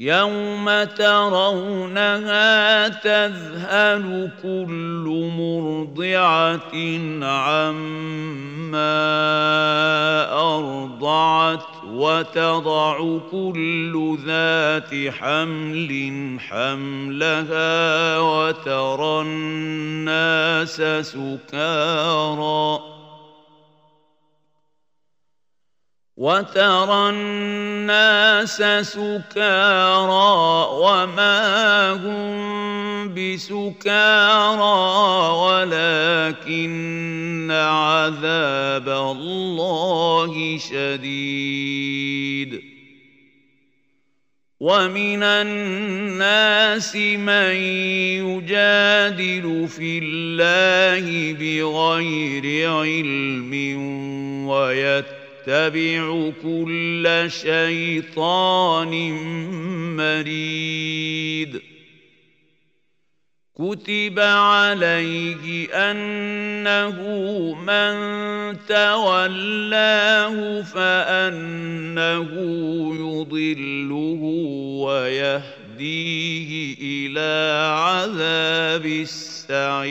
يوم ترونها تذهل كل مرضعه عما ارضعت وتضع كل ذات حمل حملها وترى الناس سكارى وترى الناس سكارى وما هم بسكارى ولكن عذاب الله شديد. ومن الناس من يجادل في الله بغير علم ويتبع يتبع كل شيطان مريد. كتب عليه أنه من تولاه فأنه يضله ويهديه إلى عذاب السعير.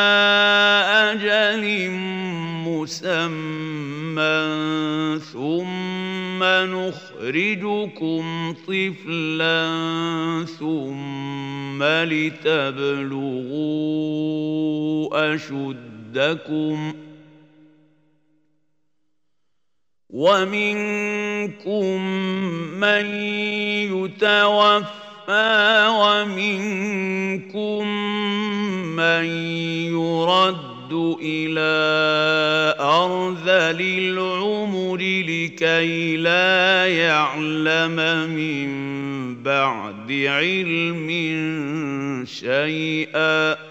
مسمى ثم نخرجكم طفلا ثم لتبلغوا اشدكم ومنكم من يتوفى ومنكم من يرد إلى أرذل العمر لكي لا يعلم من بعد علم شيئا.